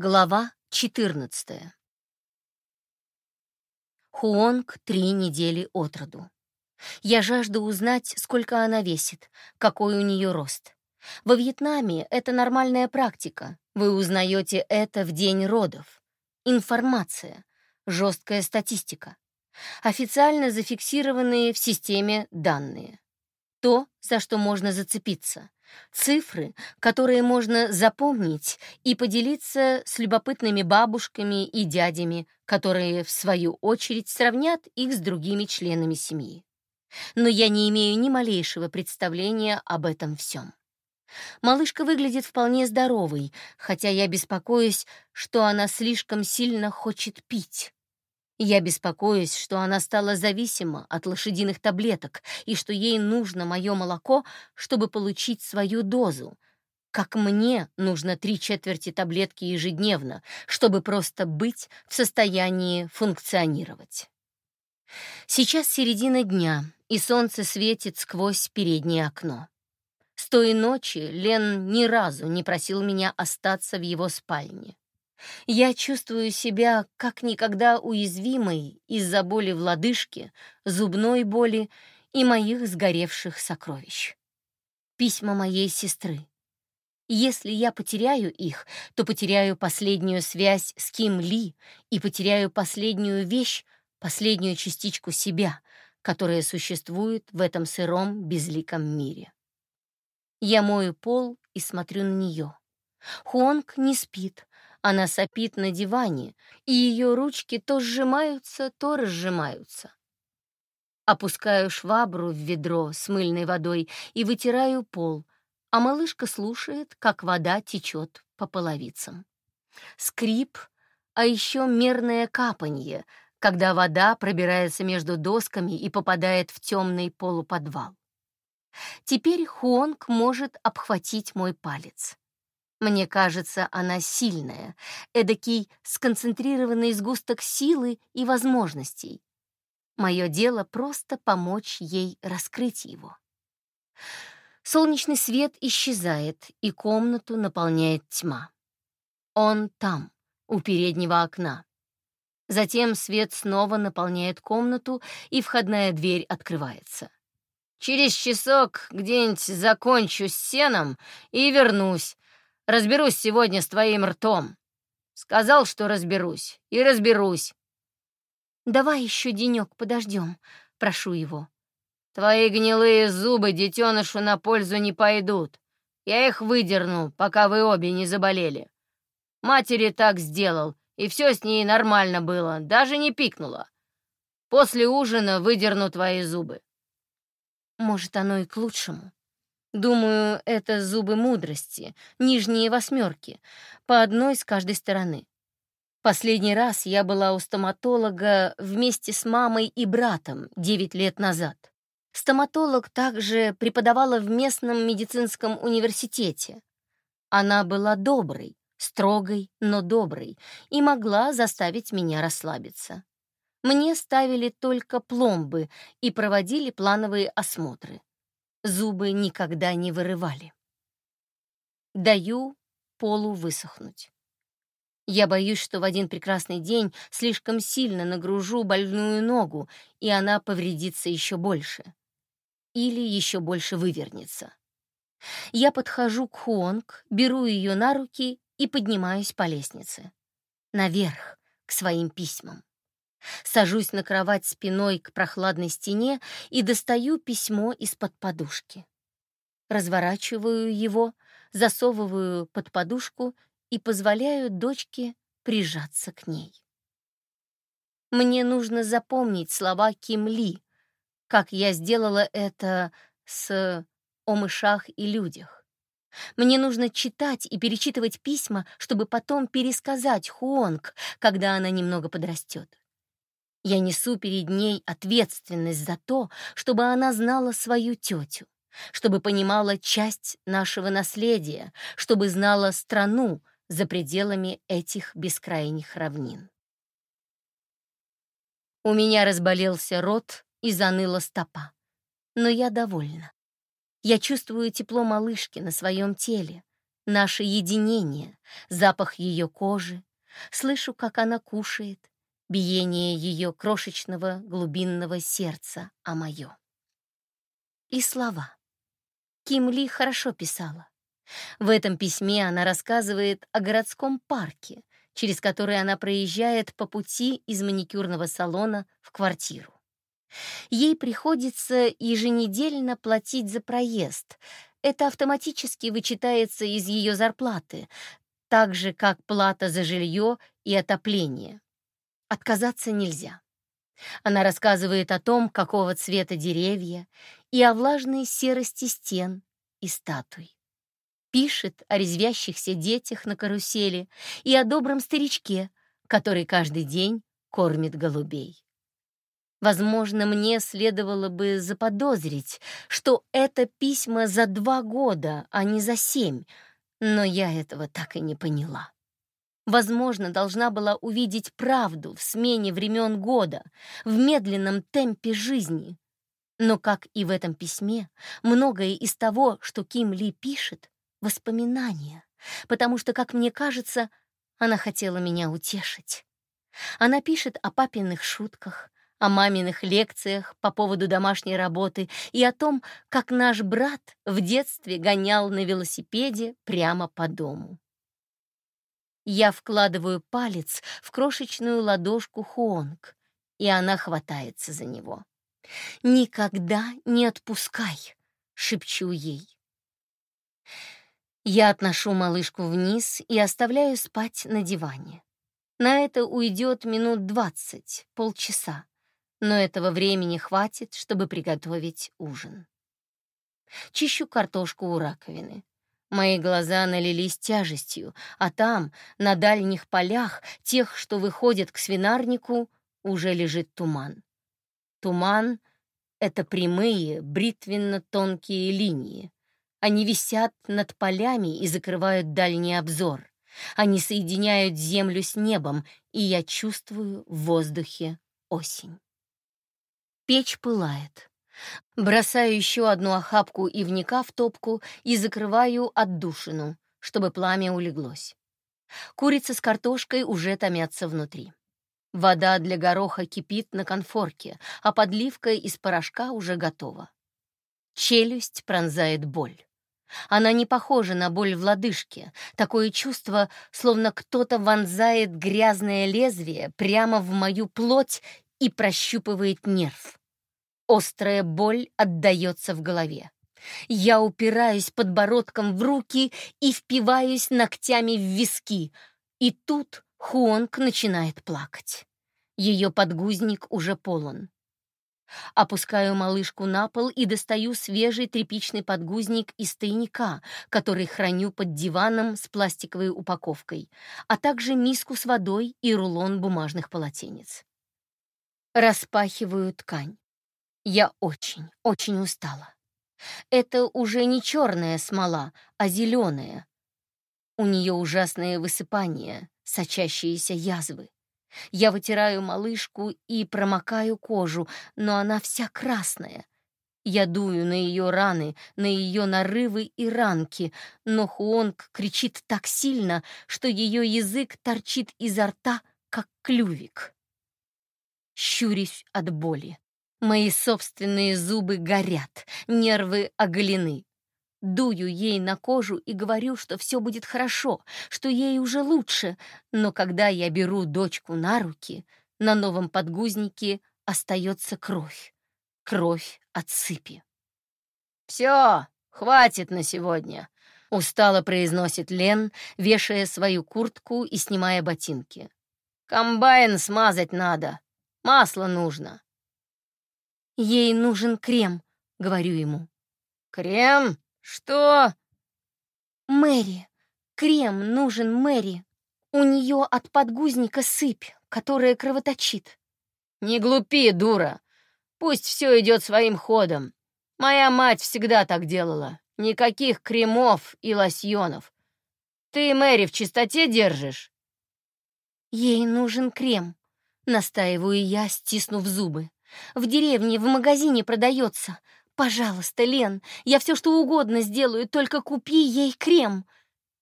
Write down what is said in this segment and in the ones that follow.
Глава 14 Хуонг три недели от роду. Я жажду узнать, сколько она весит, какой у нее рост. Во Вьетнаме это нормальная практика. Вы узнаете это в день родов. Информация, жесткая статистика. Официально зафиксированные в системе данные. То, за что можно зацепиться. Цифры, которые можно запомнить и поделиться с любопытными бабушками и дядями, которые, в свою очередь, сравнят их с другими членами семьи. Но я не имею ни малейшего представления об этом всем. Малышка выглядит вполне здоровой, хотя я беспокоюсь, что она слишком сильно хочет пить. Я беспокоюсь, что она стала зависима от лошадиных таблеток и что ей нужно мое молоко, чтобы получить свою дозу. Как мне нужно три четверти таблетки ежедневно, чтобы просто быть в состоянии функционировать. Сейчас середина дня, и солнце светит сквозь переднее окно. С той ночи Лен ни разу не просил меня остаться в его спальне. Я чувствую себя как никогда уязвимой из-за боли в лодыжке, зубной боли и моих сгоревших сокровищ. Письма моей сестры. Если я потеряю их, то потеряю последнюю связь с Ким Ли и потеряю последнюю вещь, последнюю частичку себя, которая существует в этом сыром, безликом мире. Я мою пол и смотрю на нее. Хуонг не спит, она сопит на диване, и ее ручки то сжимаются, то разжимаются. Опускаю швабру в ведро с мыльной водой и вытираю пол, а малышка слушает, как вода течет по половицам. Скрип, а еще мерное капанье, когда вода пробирается между досками и попадает в темный полуподвал. Теперь Хуонг может обхватить мой палец. Мне кажется, она сильная, эдакий сконцентрированный сгусток силы и возможностей. Мое дело просто помочь ей раскрыть его. Солнечный свет исчезает, и комнату наполняет тьма. Он там, у переднего окна. Затем свет снова наполняет комнату, и входная дверь открывается. «Через часок где-нибудь закончу с сеном и вернусь», Разберусь сегодня с твоим ртом. Сказал, что разберусь, и разберусь. Давай еще денек подождем, прошу его. Твои гнилые зубы детенышу на пользу не пойдут. Я их выдерну, пока вы обе не заболели. Матери так сделал, и все с ней нормально было, даже не пикнула. После ужина выдерну твои зубы. Может, оно и к лучшему. Думаю, это зубы мудрости, нижние восьмерки, по одной с каждой стороны. Последний раз я была у стоматолога вместе с мамой и братом 9 лет назад. Стоматолог также преподавала в местном медицинском университете. Она была доброй, строгой, но доброй, и могла заставить меня расслабиться. Мне ставили только пломбы и проводили плановые осмотры. Зубы никогда не вырывали. Даю полу высохнуть. Я боюсь, что в один прекрасный день слишком сильно нагружу больную ногу, и она повредится еще больше. Или еще больше вывернется. Я подхожу к Хуонг, беру ее на руки и поднимаюсь по лестнице. Наверх, к своим письмам. Сажусь на кровать спиной к прохладной стене и достаю письмо из-под подушки. Разворачиваю его, засовываю под подушку и позволяю дочке прижаться к ней. Мне нужно запомнить слова Ким Ли, как я сделала это с «О мышах и людях». Мне нужно читать и перечитывать письма, чтобы потом пересказать Хуонг, когда она немного подрастет. Я несу перед ней ответственность за то, чтобы она знала свою тетю, чтобы понимала часть нашего наследия, чтобы знала страну за пределами этих бескрайних равнин. У меня разболелся рот и заныла стопа, но я довольна. Я чувствую тепло малышки на своем теле, наше единение, запах ее кожи, слышу, как она кушает, биение ее крошечного глубинного сердца, а мое. И слова. Ким Ли хорошо писала. В этом письме она рассказывает о городском парке, через который она проезжает по пути из маникюрного салона в квартиру. Ей приходится еженедельно платить за проезд. Это автоматически вычитается из ее зарплаты, так же, как плата за жилье и отопление. Отказаться нельзя. Она рассказывает о том, какого цвета деревья, и о влажной серости стен и статуй. Пишет о резвящихся детях на карусели и о добром старичке, который каждый день кормит голубей. Возможно, мне следовало бы заподозрить, что это письма за два года, а не за семь, но я этого так и не поняла. Возможно, должна была увидеть правду в смене времен года, в медленном темпе жизни. Но, как и в этом письме, многое из того, что Ким Ли пишет, — воспоминания, потому что, как мне кажется, она хотела меня утешить. Она пишет о папиных шутках, о маминых лекциях по поводу домашней работы и о том, как наш брат в детстве гонял на велосипеде прямо по дому. Я вкладываю палец в крошечную ладошку Хуонг, и она хватается за него. «Никогда не отпускай!» — шепчу ей. Я отношу малышку вниз и оставляю спать на диване. На это уйдет минут двадцать, полчаса, но этого времени хватит, чтобы приготовить ужин. Чищу картошку у раковины. Мои глаза налились тяжестью, а там, на дальних полях, тех, что выходят к свинарнику, уже лежит туман. Туман — это прямые, бритвенно-тонкие линии. Они висят над полями и закрывают дальний обзор. Они соединяют землю с небом, и я чувствую в воздухе осень. Печь пылает. Бросаю еще одну охапку ивника в топку и закрываю отдушину, чтобы пламя улеглось. Курица с картошкой уже томятся внутри. Вода для гороха кипит на конфорке, а подливка из порошка уже готова. Челюсть пронзает боль. Она не похожа на боль в лодыжке. Такое чувство, словно кто-то вонзает грязное лезвие прямо в мою плоть и прощупывает нерв. Острая боль отдаётся в голове. Я упираюсь подбородком в руки и впиваюсь ногтями в виски. И тут Хуонг начинает плакать. Её подгузник уже полон. Опускаю малышку на пол и достаю свежий тряпичный подгузник из тайника, который храню под диваном с пластиковой упаковкой, а также миску с водой и рулон бумажных полотенец. Распахиваю ткань. Я очень, очень устала. Это уже не черная смола, а зеленая. У нее ужасное высыпание, сочащиеся язвы. Я вытираю малышку и промокаю кожу, но она вся красная. Я дую на ее раны, на ее нарывы и ранки, но Хуонг кричит так сильно, что ее язык торчит изо рта, как клювик. Щурюсь от боли. Мои собственные зубы горят, нервы оголены. Дую ей на кожу и говорю, что все будет хорошо, что ей уже лучше, но когда я беру дочку на руки, на новом подгузнике остается кровь. Кровь от сыпи. «Все, хватит на сегодня», — устало произносит Лен, вешая свою куртку и снимая ботинки. «Комбайн смазать надо, масло нужно». «Ей нужен крем», — говорю ему. «Крем? Что?» «Мэри. Крем нужен Мэри. У нее от подгузника сыпь, которая кровоточит». «Не глупи, дура. Пусть все идет своим ходом. Моя мать всегда так делала. Никаких кремов и лосьонов. Ты Мэри в чистоте держишь?» «Ей нужен крем», — настаиваю я, стиснув зубы. В деревне, в магазине продается. Пожалуйста, Лен, я все что угодно сделаю, только купи ей крем.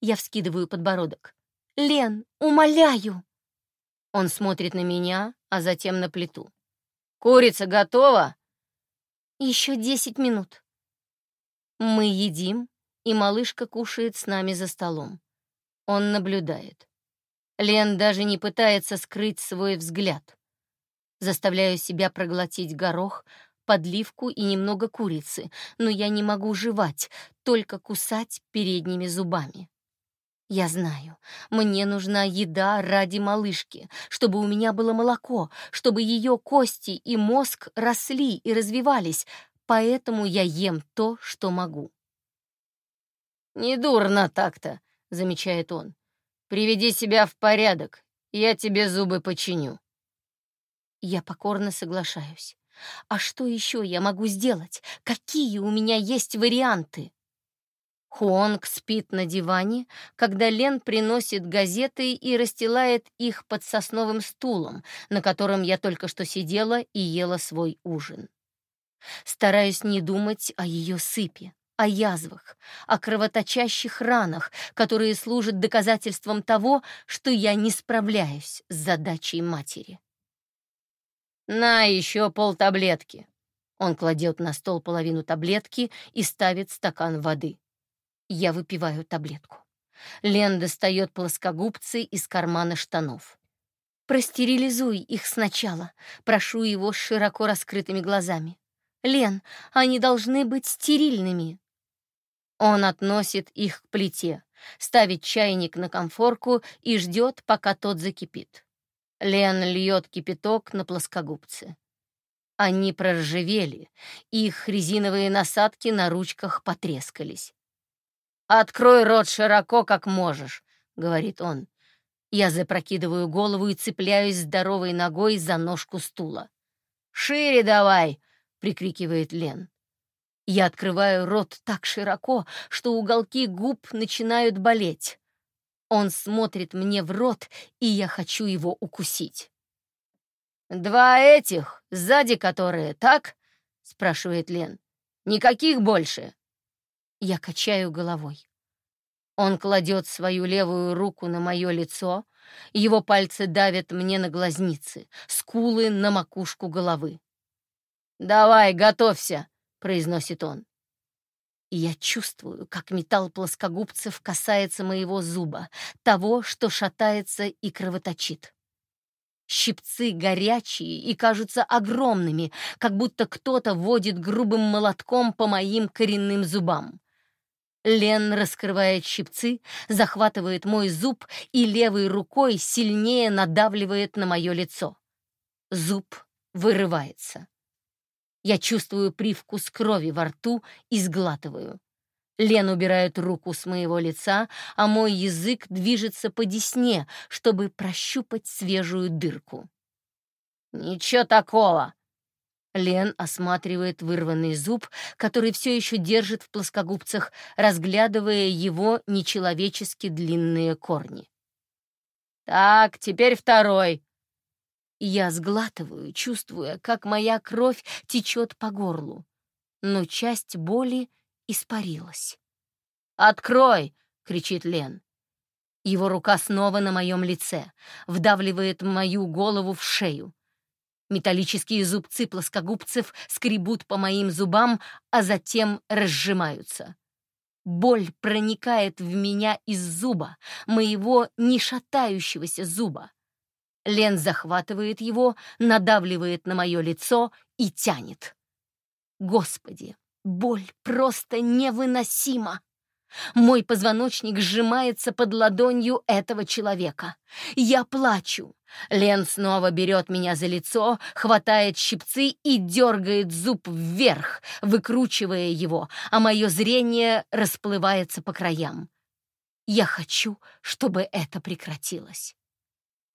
Я вскидываю подбородок. «Лен, умоляю!» Он смотрит на меня, а затем на плиту. «Курица готова?» «Еще десять минут». Мы едим, и малышка кушает с нами за столом. Он наблюдает. Лен даже не пытается скрыть свой взгляд. Заставляю себя проглотить горох, подливку и немного курицы, но я не могу жевать, только кусать передними зубами. Я знаю, мне нужна еда ради малышки, чтобы у меня было молоко, чтобы ее кости и мозг росли и развивались, поэтому я ем то, что могу. «Недурно так-то», — замечает он. «Приведи себя в порядок, я тебе зубы починю». Я покорно соглашаюсь. А что еще я могу сделать? Какие у меня есть варианты? Хуонг спит на диване, когда Лен приносит газеты и расстилает их под сосновым стулом, на котором я только что сидела и ела свой ужин. Стараюсь не думать о ее сыпе, о язвах, о кровоточащих ранах, которые служат доказательством того, что я не справляюсь с задачей матери. «На еще полтаблетки!» Он кладет на стол половину таблетки и ставит стакан воды. Я выпиваю таблетку. Лен достает плоскогубцы из кармана штанов. «Простерилизуй их сначала», — прошу его с широко раскрытыми глазами. «Лен, они должны быть стерильными». Он относит их к плите, ставит чайник на конфорку и ждет, пока тот закипит. Лен льет кипяток на плоскогубцы. Они проржавели, их резиновые насадки на ручках потрескались. «Открой рот широко, как можешь», — говорит он. Я запрокидываю голову и цепляюсь здоровой ногой за ножку стула. «Шире давай!» — прикрикивает Лен. Я открываю рот так широко, что уголки губ начинают болеть. Он смотрит мне в рот, и я хочу его укусить. «Два этих, сзади которые, так?» — спрашивает Лен. «Никаких больше?» Я качаю головой. Он кладет свою левую руку на мое лицо, его пальцы давят мне на глазницы, скулы на макушку головы. «Давай, готовься!» — произносит он. Я чувствую, как металл плоскогубцев касается моего зуба, того, что шатается и кровоточит. Щипцы горячие и кажутся огромными, как будто кто-то водит грубым молотком по моим коренным зубам. Лен раскрывает щипцы, захватывает мой зуб и левой рукой сильнее надавливает на мое лицо. Зуб вырывается. Я чувствую привкус крови во рту и сглатываю. Лен убирает руку с моего лица, а мой язык движется по десне, чтобы прощупать свежую дырку. «Ничего такого!» Лен осматривает вырванный зуб, который все еще держит в плоскогубцах, разглядывая его нечеловечески длинные корни. «Так, теперь второй. Я сглатываю, чувствуя, как моя кровь течет по горлу. Но часть боли испарилась. «Открой!» — кричит Лен. Его рука снова на моем лице, вдавливает мою голову в шею. Металлические зубцы плоскогубцев скребут по моим зубам, а затем разжимаются. Боль проникает в меня из зуба, моего не шатающегося зуба. Лен захватывает его, надавливает на мое лицо и тянет. Господи, боль просто невыносима. Мой позвоночник сжимается под ладонью этого человека. Я плачу. Лен снова берет меня за лицо, хватает щипцы и дергает зуб вверх, выкручивая его, а мое зрение расплывается по краям. Я хочу, чтобы это прекратилось.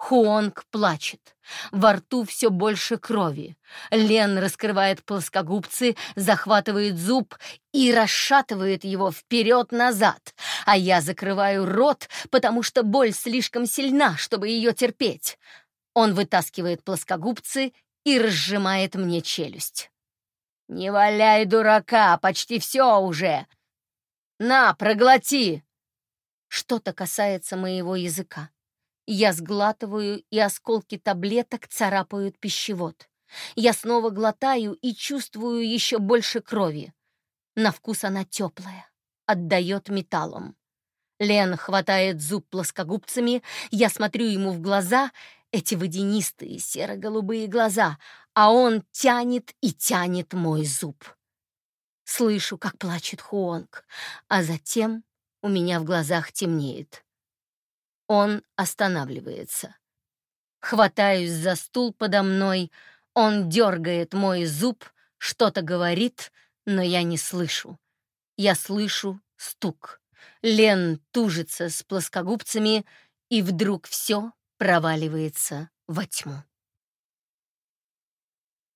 Хуонг плачет. Во рту все больше крови. Лен раскрывает плоскогубцы, захватывает зуб и расшатывает его вперед-назад, а я закрываю рот, потому что боль слишком сильна, чтобы ее терпеть. Он вытаскивает плоскогубцы и разжимает мне челюсть. «Не валяй дурака, почти все уже! На, проглоти!» Что-то касается моего языка. Я сглатываю, и осколки таблеток царапают пищевод. Я снова глотаю и чувствую еще больше крови. На вкус она теплая, отдает металлом. Лен хватает зуб плоскогубцами, я смотрю ему в глаза, эти водянистые серо-голубые глаза, а он тянет и тянет мой зуб. Слышу, как плачет Хуонг, а затем у меня в глазах темнеет. Он останавливается. Хватаюсь за стул подо мной, он дергает мой зуб, что-то говорит, но я не слышу. Я слышу стук. Лен тужится с плоскогубцами, и вдруг все проваливается во тьму.